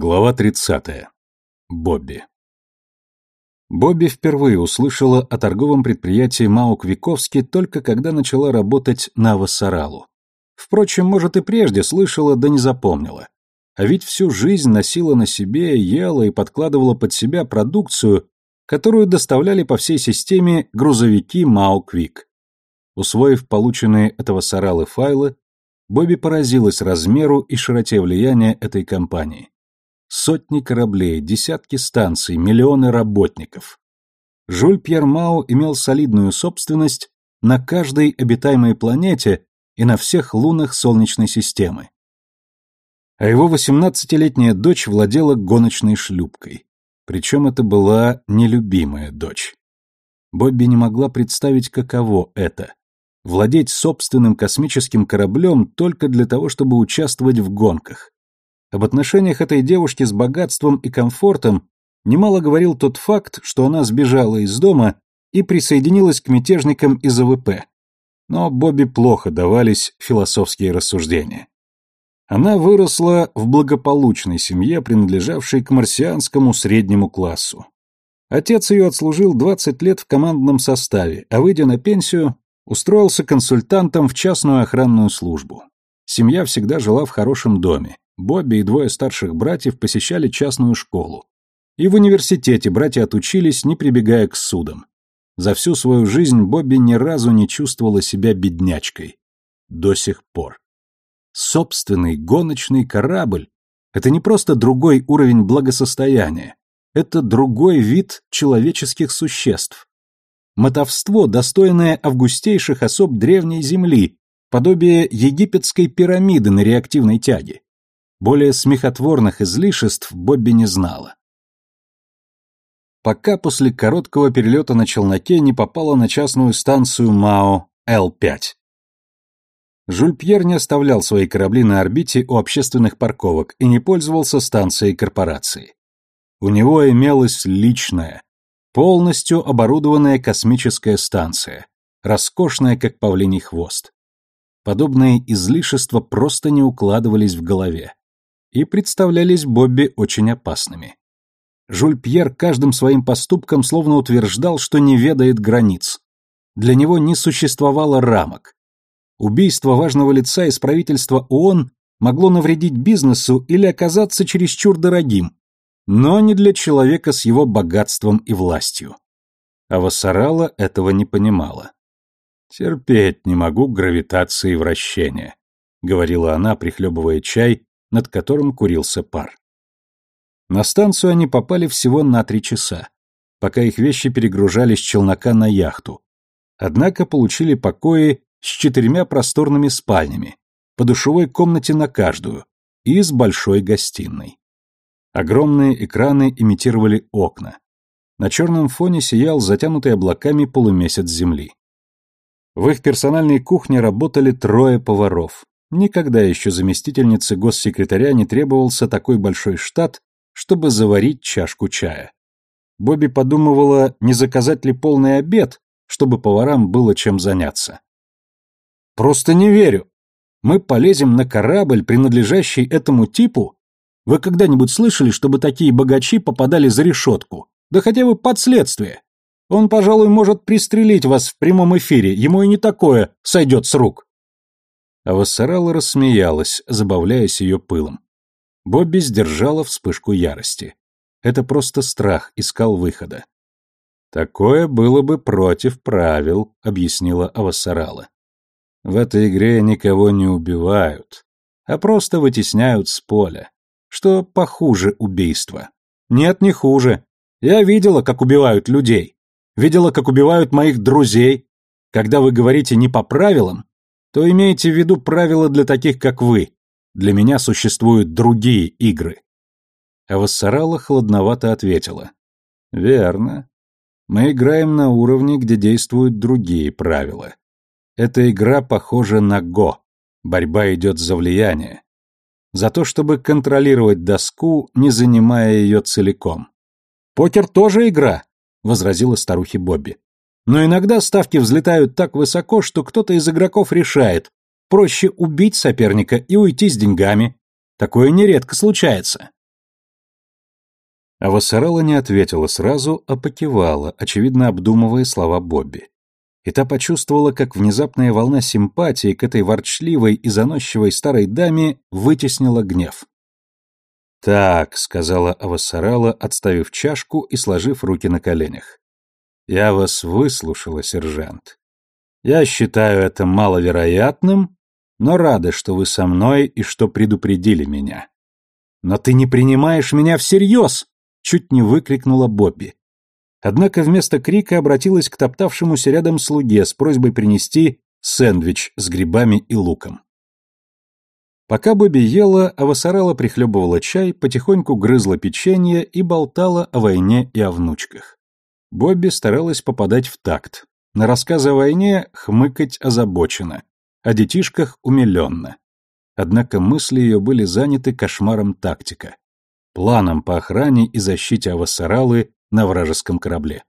Глава 30. Бобби. Бобби впервые услышала о торговом предприятии Маук Виковски только когда начала работать на Вассаралу. Впрочем, может и прежде слышала, да не запомнила. А ведь всю жизнь носила на себе, ела и подкладывала под себя продукцию, которую доставляли по всей системе грузовики Маук Вик. Усвоив полученные от Вассаралы файлы, Бобби поразилась размеру и широте влияния этой компании. Сотни кораблей, десятки станций, миллионы работников. Жюль Пьер Мау имел солидную собственность на каждой обитаемой планете и на всех лунах Солнечной системы. А его 18-летняя дочь владела гоночной шлюпкой. Причем это была нелюбимая дочь. Бобби не могла представить, каково это — владеть собственным космическим кораблем только для того, чтобы участвовать в гонках. Об отношениях этой девушки с богатством и комфортом немало говорил тот факт, что она сбежала из дома и присоединилась к мятежникам из АВП. Но Бобби плохо давались философские рассуждения. Она выросла в благополучной семье, принадлежавшей к марсианскому среднему классу. Отец ее отслужил 20 лет в командном составе, а выйдя на пенсию, устроился консультантом в частную охранную службу. Семья всегда жила в хорошем доме. Бобби и двое старших братьев посещали частную школу. И в университете братья отучились, не прибегая к судам. За всю свою жизнь Бобби ни разу не чувствовала себя беднячкой. До сих пор. Собственный гоночный корабль — это не просто другой уровень благосостояния, это другой вид человеческих существ. Мотовство, достойное августейших особ древней земли, подобие египетской пирамиды на реактивной тяге. Более смехотворных излишеств Бобби не знала. Пока после короткого перелета на челноке не попала на частную станцию МАО Л-5. Жюль Пьер не оставлял свои корабли на орбите у общественных парковок и не пользовался станцией корпорации. У него имелась личная, полностью оборудованная космическая станция, роскошная, как павлиний хвост. Подобные излишества просто не укладывались в голове и представлялись Бобби очень опасными. Жюль Пьер каждым своим поступком словно утверждал, что не ведает границ. Для него не существовало рамок. Убийство важного лица из правительства ООН могло навредить бизнесу или оказаться чересчур дорогим, но не для человека с его богатством и властью. А Вассарала этого не понимала. «Терпеть не могу гравитации вращения», — говорила она, прихлебывая чай над которым курился пар. На станцию они попали всего на три часа, пока их вещи перегружали с челнока на яхту. Однако получили покои с четырьмя просторными спальнями, по душевой комнате на каждую и с большой гостиной. Огромные экраны имитировали окна. На черном фоне сиял затянутый облаками полумесяц земли. В их персональной кухне работали трое поваров. Никогда еще заместительнице госсекретаря не требовался такой большой штат, чтобы заварить чашку чая. Бобби подумывала, не заказать ли полный обед, чтобы поварам было чем заняться. «Просто не верю. Мы полезем на корабль, принадлежащий этому типу? Вы когда-нибудь слышали, чтобы такие богачи попадали за решетку? Да хотя бы под следствие. Он, пожалуй, может пристрелить вас в прямом эфире, ему и не такое сойдет с рук». А Вассарала рассмеялась, забавляясь ее пылом. Бобби сдержала вспышку ярости. Это просто страх искал выхода. «Такое было бы против правил», — объяснила Авасарала. «В этой игре никого не убивают, а просто вытесняют с поля, что похуже убийства. Нет, не хуже. Я видела, как убивают людей. Видела, как убивают моих друзей. Когда вы говорите не по правилам, то имейте в виду правила для таких, как вы. Для меня существуют другие игры. А Вассарала хладновато ответила. Верно. Мы играем на уровне, где действуют другие правила. Эта игра похожа на Го. Борьба идет за влияние. За то, чтобы контролировать доску, не занимая ее целиком. «Покер тоже игра», — возразила старухи Бобби. Но иногда ставки взлетают так высоко, что кто-то из игроков решает, проще убить соперника и уйти с деньгами. Такое нередко случается. А Вассарала не ответила сразу, а покивала, очевидно обдумывая слова Бобби. И та почувствовала, как внезапная волна симпатии к этой ворчливой и заносчивой старой даме вытеснила гнев. «Так», — сказала Авасарала, отставив чашку и сложив руки на коленях. «Я вас выслушала, сержант. Я считаю это маловероятным, но рада, что вы со мной и что предупредили меня». «Но ты не принимаешь меня всерьез!» — чуть не выкрикнула Бобби. Однако вместо крика обратилась к топтавшемуся рядом слуге с просьбой принести сэндвич с грибами и луком. Пока Бобби ела, Авасарала прихлебывала чай, потихоньку грызла печенье и болтала о войне и о внучках. Бобби старалась попадать в такт. На рассказы о войне хмыкать озабоченно, о детишках умиленно. Однако мысли ее были заняты кошмаром тактика, планом по охране и защите Авасаралы на вражеском корабле.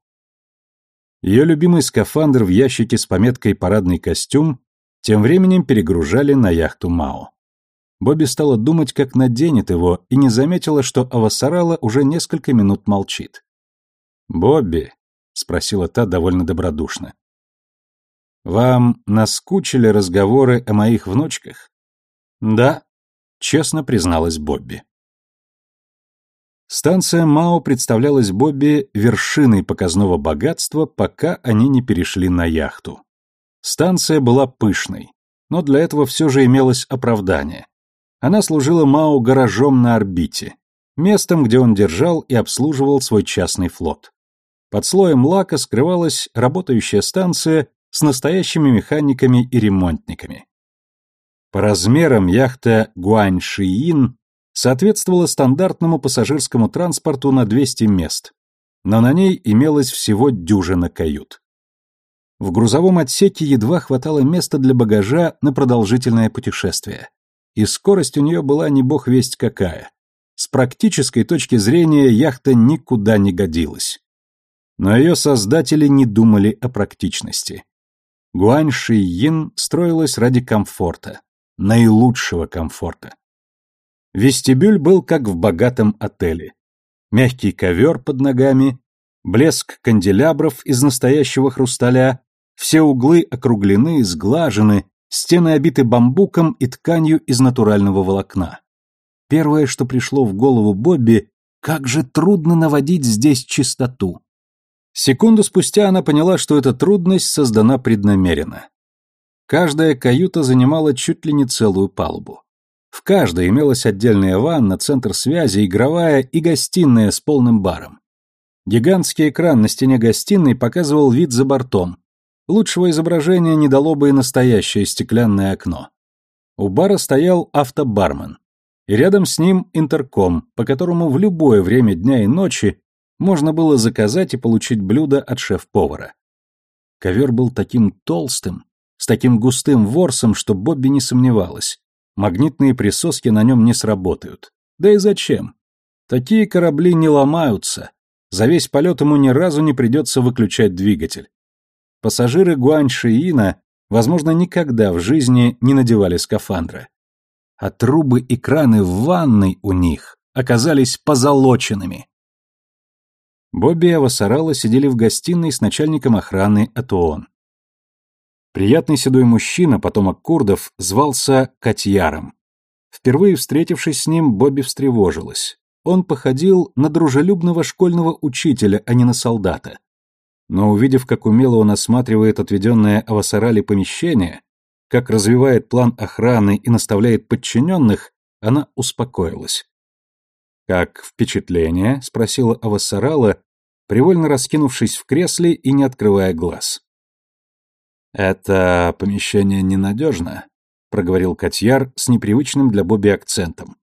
Ее любимый скафандр в ящике с пометкой «парадный костюм» тем временем перегружали на яхту Мао. Бобби стала думать, как наденет его, и не заметила, что Авасарала уже несколько минут молчит. «Бобби», — спросила та довольно добродушно, — «вам наскучили разговоры о моих внучках?» «Да», — честно призналась Бобби. Станция Мао представлялась Бобби вершиной показного богатства, пока они не перешли на яхту. Станция была пышной, но для этого все же имелось оправдание. Она служила Мао гаражом на орбите, местом, где он держал и обслуживал свой частный флот. Под слоем лака скрывалась работающая станция с настоящими механиками и ремонтниками. По размерам яхта Гуаньшиин соответствовала стандартному пассажирскому транспорту на 200 мест, но на ней имелось всего дюжина кают. В грузовом отсеке едва хватало места для багажа на продолжительное путешествие и скорость у нее была не бог весть какая. С практической точки зрения яхта никуда не годилась. Но ее создатели не думали о практичности. Гуань Ши строилась ради комфорта, наилучшего комфорта. Вестибюль был как в богатом отеле. Мягкий ковер под ногами, блеск канделябров из настоящего хрусталя, все углы округлены, сглажены, Стены обиты бамбуком и тканью из натурального волокна. Первое, что пришло в голову Бобби, как же трудно наводить здесь чистоту. Секунду спустя она поняла, что эта трудность создана преднамеренно. Каждая каюта занимала чуть ли не целую палубу. В каждой имелась отдельная ванна, центр связи, игровая и гостиная с полным баром. Гигантский экран на стене гостиной показывал вид за бортом, Лучшего изображения не дало бы и настоящее стеклянное окно. У бара стоял автобармен, и рядом с ним интерком, по которому в любое время дня и ночи можно было заказать и получить блюдо от шеф-повара. Ковер был таким толстым, с таким густым ворсом, что Бобби не сомневалась. Магнитные присоски на нем не сработают. Да и зачем? Такие корабли не ломаются. За весь полет ему ни разу не придется выключать двигатель. Пассажиры Гуаньшиина, возможно, никогда в жизни не надевали скафандры. А трубы и краны в ванной у них оказались позолоченными. Бобби и Авасарала сидели в гостиной с начальником охраны от ООН. Приятный седой мужчина, потомок курдов, звался Катьяром. Впервые встретившись с ним, Бобби встревожилась. Он походил на дружелюбного школьного учителя, а не на солдата но увидев, как умело он осматривает отведенное Авасарали помещение, как развивает план охраны и наставляет подчиненных, она успокоилась. «Как впечатление?» — спросила Авасарала, привольно раскинувшись в кресле и не открывая глаз. «Это помещение ненадежно», — проговорил Котьяр с непривычным для Бобби акцентом.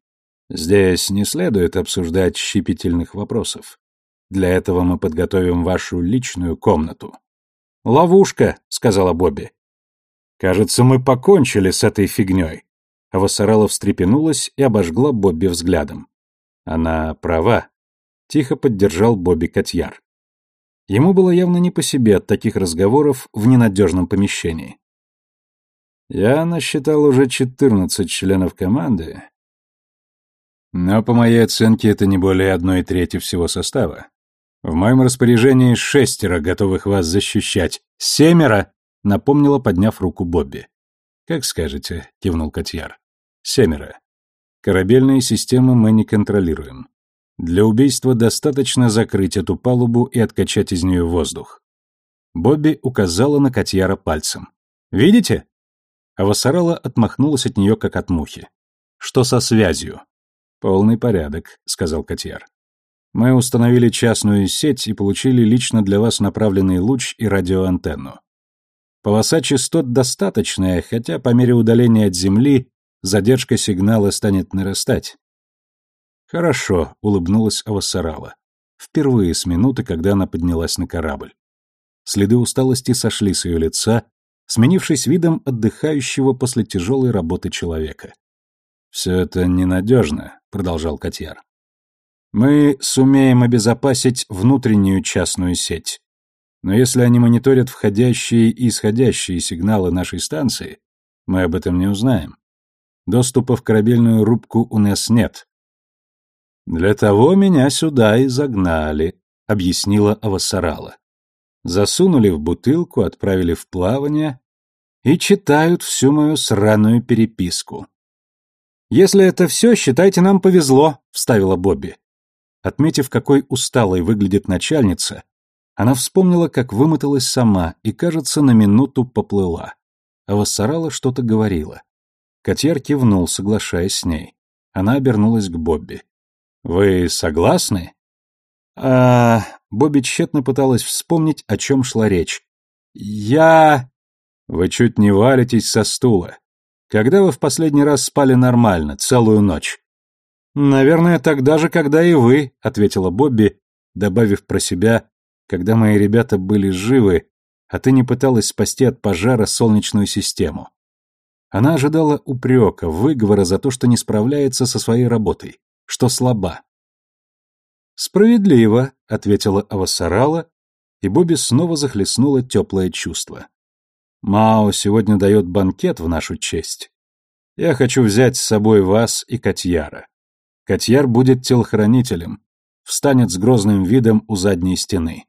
«Здесь не следует обсуждать щепетильных вопросов. Для этого мы подготовим вашу личную комнату. Ловушка, сказала Бобби. Кажется, мы покончили с этой фигней. Авасарала встрепенулась и обожгла Бобби взглядом. Она права. Тихо поддержал Бобби Котьяр. Ему было явно не по себе от таких разговоров в ненадежном помещении. Я насчитал уже четырнадцать членов команды. Но, по моей оценке, это не более одной трети всего состава. В моем распоряжении шестеро, готовых вас защищать. Семеро, напомнила, подняв руку Бобби. Как скажете, кивнул Котьяр. Семеро. Корабельные системы мы не контролируем. Для убийства достаточно закрыть эту палубу и откачать из нее воздух. Бобби указала на Котьяра пальцем. «Видите?» А Вассарала отмахнулась от нее, как от мухи. «Что со связью?» «Полный порядок», — сказал Котьяр. «Мы установили частную сеть и получили лично для вас направленный луч и радиоантенну. Полоса частот достаточная, хотя по мере удаления от Земли задержка сигнала станет нарастать. «Хорошо», — улыбнулась Авасарала. Впервые с минуты, когда она поднялась на корабль. Следы усталости сошли с ее лица, сменившись видом отдыхающего после тяжелой работы человека. «Все это ненадежно», — продолжал Котьяр. «Мы сумеем обезопасить внутреннюю частную сеть. Но если они мониторят входящие и исходящие сигналы нашей станции, мы об этом не узнаем. Доступа в корабельную рубку у нас нет, «Для того меня сюда и загнали», — объяснила Авасарала. Засунули в бутылку, отправили в плавание и читают всю мою сраную переписку. «Если это все, считайте, нам повезло», — вставила Бобби. Отметив, какой усталой выглядит начальница, она вспомнила, как вымоталась сама и, кажется, на минуту поплыла. А Вассарала что-то говорила. Котьер кивнул, соглашаясь с ней. Она обернулась к Бобби. «Вы согласны?» А Бобби тщетно пыталась вспомнить, о чем шла речь. «Я...» «Вы чуть не валитесь со стула. Когда вы в последний раз спали нормально, целую ночь?» «Наверное, тогда же, когда и вы», — ответила Бобби, добавив про себя, «когда мои ребята были живы, а ты не пыталась спасти от пожара солнечную систему». Она ожидала упрека, выговора за то, что не справляется со своей работой что слаба. «Справедливо», — ответила Авасарала, и Бобби снова захлестнуло теплое чувство. «Мао сегодня дает банкет в нашу честь. Я хочу взять с собой вас и Катьяра. Катьяр будет телохранителем, встанет с грозным видом у задней стены».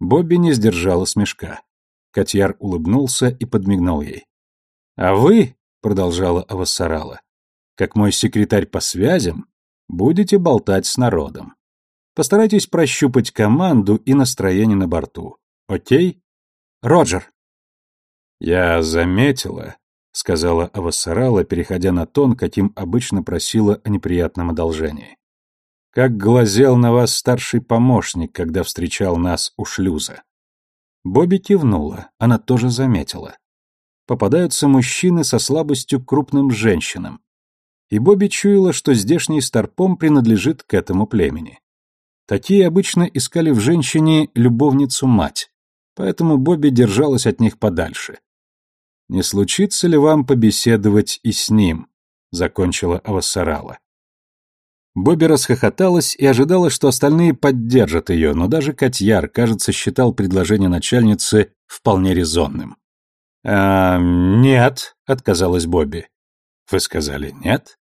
Бобби не сдержала смешка. Катьяр улыбнулся и подмигнул ей. «А вы», — продолжала Авасарала, — «как мой секретарь по связям, Будете болтать с народом. Постарайтесь прощупать команду и настроение на борту. Окей? Роджер. Я заметила, сказала Авасарала, переходя на тон, каким обычно просила о неприятном одолжении. Как глазел на вас старший помощник, когда встречал нас у шлюза. Бобби кивнула, она тоже заметила. Попадаются мужчины со слабостью к крупным женщинам, и Бобби чуяла, что здешний старпом принадлежит к этому племени. Такие обычно искали в женщине любовницу-мать, поэтому Бобби держалась от них подальше. «Не случится ли вам побеседовать и с ним?» — закончила Авасарала. Бобби расхохоталась и ожидала, что остальные поддержат ее, но даже Котьяр, кажется, считал предложение начальницы вполне резонным. «А, нет», — отказалась Бобби. «Вы сказали нет?»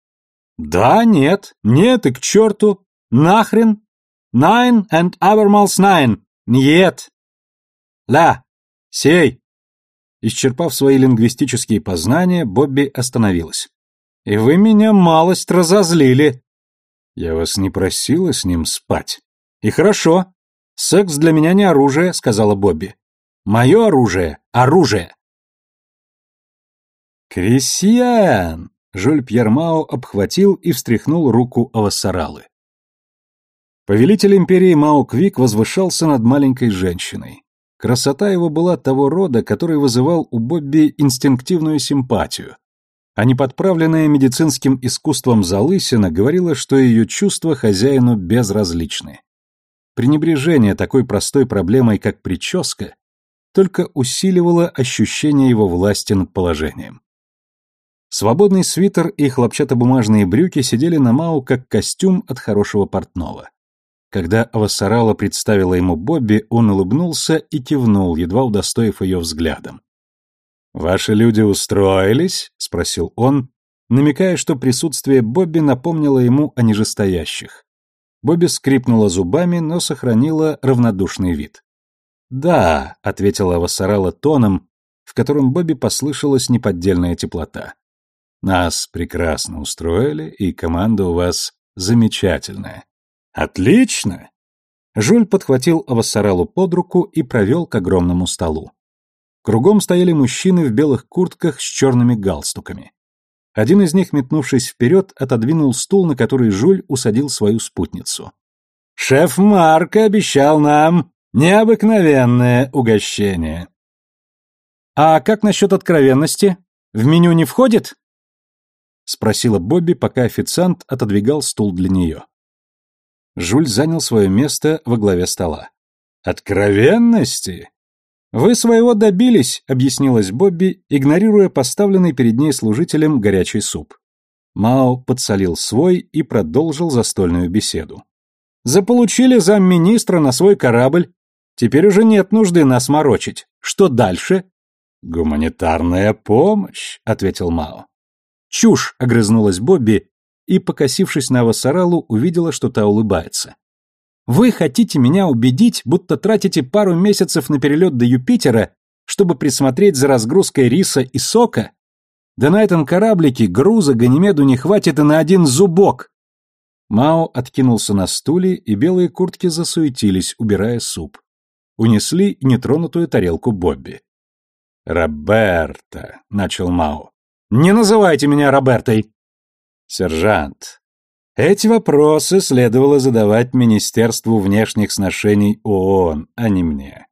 Да, нет, нет и к черту. Нахрен. Nine and abermals nine. Нет. Ла. Сей. Исчерпав свои лингвистические познания, Бобби остановилась. И вы меня малость разозлили. Я вас не просила с ним спать. И хорошо. Секс для меня не оружие, сказала Бобби. Мое оружие — оружие. Крестьян! Жюль Пьер Мао обхватил и встряхнул руку Авасаралы. Повелитель империи Мао Квик возвышался над маленькой женщиной. Красота его была того рода, который вызывал у Бобби инстинктивную симпатию, а неподправленная медицинским искусством залысина говорила, что ее чувства хозяину безразличны. Пренебрежение такой простой проблемой, как прическа, только усиливало ощущение его власти над положением. Свободный свитер и хлопчатобумажные брюки сидели на Мау как костюм от хорошего портного. Когда Авасарала представила ему Бобби, он улыбнулся и кивнул, едва удостоив ее взглядом. «Ваши люди устроились?» — спросил он, намекая, что присутствие Бобби напомнило ему о нижестоящих. Бобби скрипнула зубами, но сохранила равнодушный вид. «Да», — ответила Вассарала тоном, в котором Бобби послышалась неподдельная теплота. «Нас прекрасно устроили, и команда у вас замечательная». «Отлично!» Жуль подхватил Авассаралу под руку и провел к огромному столу. Кругом стояли мужчины в белых куртках с черными галстуками. Один из них, метнувшись вперед, отодвинул стул, на который Жуль усадил свою спутницу. «Шеф Марк обещал нам необыкновенное угощение». «А как насчет откровенности? В меню не входит?» — спросила Бобби, пока официант отодвигал стул для нее. Жуль занял свое место во главе стола. «Откровенности?» «Вы своего добились», — объяснилась Бобби, игнорируя поставленный перед ней служителем горячий суп. Мао подсолил свой и продолжил застольную беседу. «Заполучили замминистра на свой корабль. Теперь уже нет нужды нас морочить. Что дальше?» «Гуманитарная помощь», — ответил Мао. «Чушь», — огрызнулась Бобби, и, покосившись на Вассаралу, увидела, что та улыбается. «Вы хотите меня убедить, будто тратите пару месяцев на перелет до Юпитера, чтобы присмотреть за разгрузкой риса и сока? Да на этом кораблике груза Ганимеду не хватит и на один зубок!» Мао откинулся на стуле, и белые куртки засуетились, убирая суп. Унесли нетронутую тарелку Бобби. «Роберта», — начал Мао. «Не называйте меня Робертой!» Сержант, эти вопросы следовало задавать Министерству внешних сношений ООН, а не мне.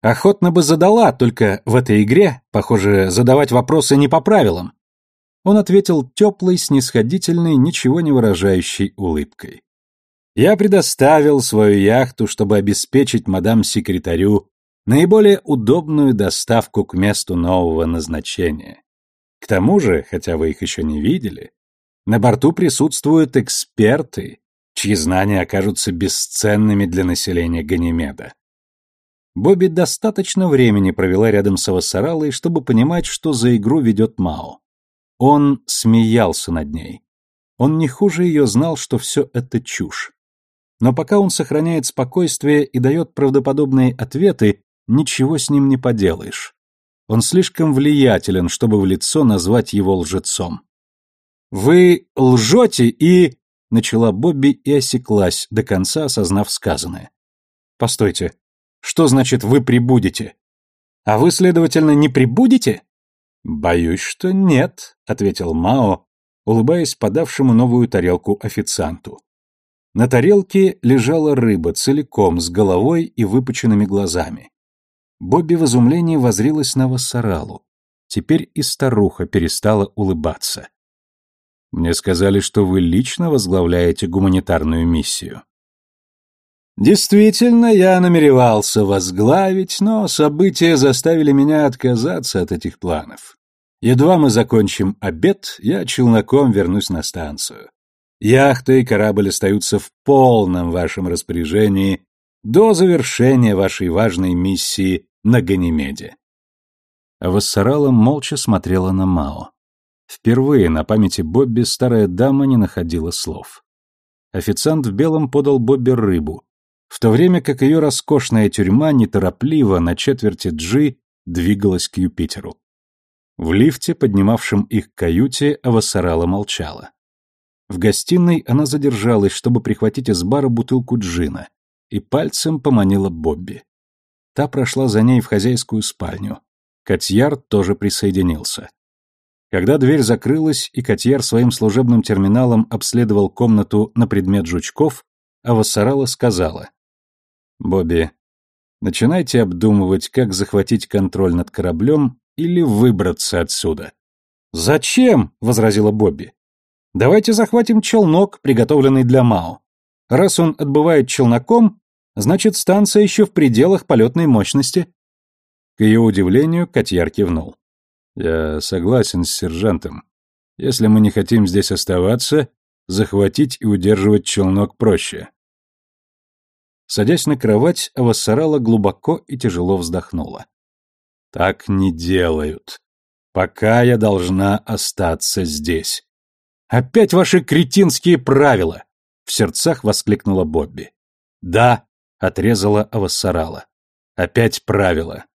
Охотно бы задала, только в этой игре, похоже, задавать вопросы не по правилам. Он ответил теплой, снисходительной, ничего не выражающей улыбкой. Я предоставил свою яхту, чтобы обеспечить мадам-секретарю наиболее удобную доставку к месту нового назначения. К тому же, хотя вы их еще не видели, на борту присутствуют эксперты, чьи знания окажутся бесценными для населения Ганимеда. Бобби достаточно времени провела рядом с Авасаралой, чтобы понимать, что за игру ведет Мао. Он смеялся над ней. Он не хуже ее знал, что все это чушь. Но пока он сохраняет спокойствие и дает правдоподобные ответы, ничего с ним не поделаешь. Он слишком влиятелен, чтобы в лицо назвать его лжецом. «Вы лжете и...» — начала Бобби и осеклась, до конца осознав сказанное. «Постойте, что значит «вы прибудете»? А вы, следовательно, не прибудете?» «Боюсь, что нет», — ответил Мао, улыбаясь подавшему новую тарелку официанту. На тарелке лежала рыба целиком, с головой и выпученными глазами. Бобби в изумлении возрилась на Вассаралу. Теперь и старуха перестала улыбаться. Мне сказали, что вы лично возглавляете гуманитарную миссию. Действительно, я намеревался возглавить, но события заставили меня отказаться от этих планов. Едва мы закончим обед, я челноком вернусь на станцию. Яхта и корабль остаются в полном вашем распоряжении до завершения вашей важной миссии на Ганимеде. Вассарала молча смотрела на Мао. Впервые на памяти Бобби старая дама не находила слов. Официант в белом подал Бобби рыбу, в то время как ее роскошная тюрьма неторопливо на четверти джи двигалась к Юпитеру. В лифте, поднимавшем их к каюте, Авасарала молчала. В гостиной она задержалась, чтобы прихватить из бара бутылку джина, и пальцем поманила Бобби. Та прошла за ней в хозяйскую спальню. Катьяр тоже присоединился. Когда дверь закрылась и Котьяр своим служебным терминалом обследовал комнату на предмет жучков, Авасарала сказала. «Бобби, начинайте обдумывать, как захватить контроль над кораблем или выбраться отсюда». «Зачем?» — возразила Бобби. «Давайте захватим челнок, приготовленный для Мао. Раз он отбывает челноком, значит, станция еще в пределах полетной мощности». К ее удивлению, Котьяр кивнул. Я согласен с сержантом. Если мы не хотим здесь оставаться, захватить и удерживать челнок проще. Садясь на кровать, Авассарала глубоко и тяжело вздохнула. Так не делают. Пока я должна остаться здесь. Опять ваши кретинские правила, в сердцах воскликнула Бобби. Да, отрезала Авассарала. Опять правила.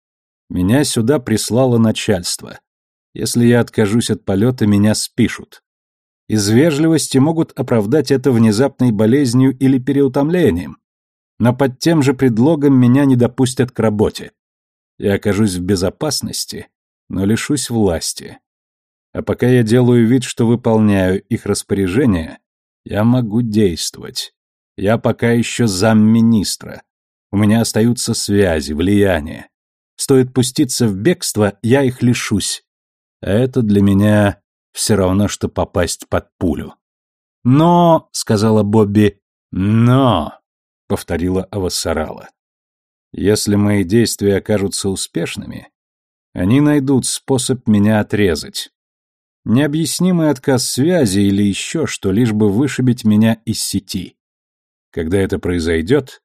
Меня сюда прислало начальство. Если я откажусь от полета, меня спишут. Из вежливости могут оправдать это внезапной болезнью или переутомлением, но под тем же предлогом меня не допустят к работе. Я окажусь в безопасности, но лишусь власти. А пока я делаю вид, что выполняю их распоряжения, я могу действовать. Я пока еще замминистра. У меня остаются связи, влияние. Стоит пуститься в бегство, я их лишусь. А это для меня все равно, что попасть под пулю. «Но», — сказала Бобби, — «но», — повторила Авасарала. «Если мои действия окажутся успешными, они найдут способ меня отрезать. Необъяснимый отказ связи или еще что, лишь бы вышибить меня из сети. Когда это произойдет,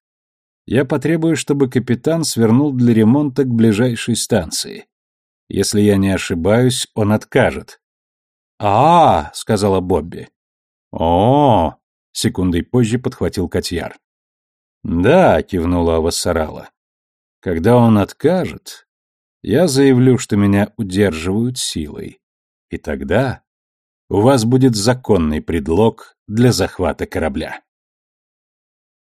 я потребую, чтобы капитан свернул для ремонта к ближайшей станции. Если я не ошибаюсь, он откажет. а, -а, -а сказала Бобби. о, -о, -о секундой позже подхватил Котьяр. «Да», — кивнула Авасарала. «Когда он откажет, я заявлю, что меня удерживают силой. И тогда у вас будет законный предлог для захвата корабля.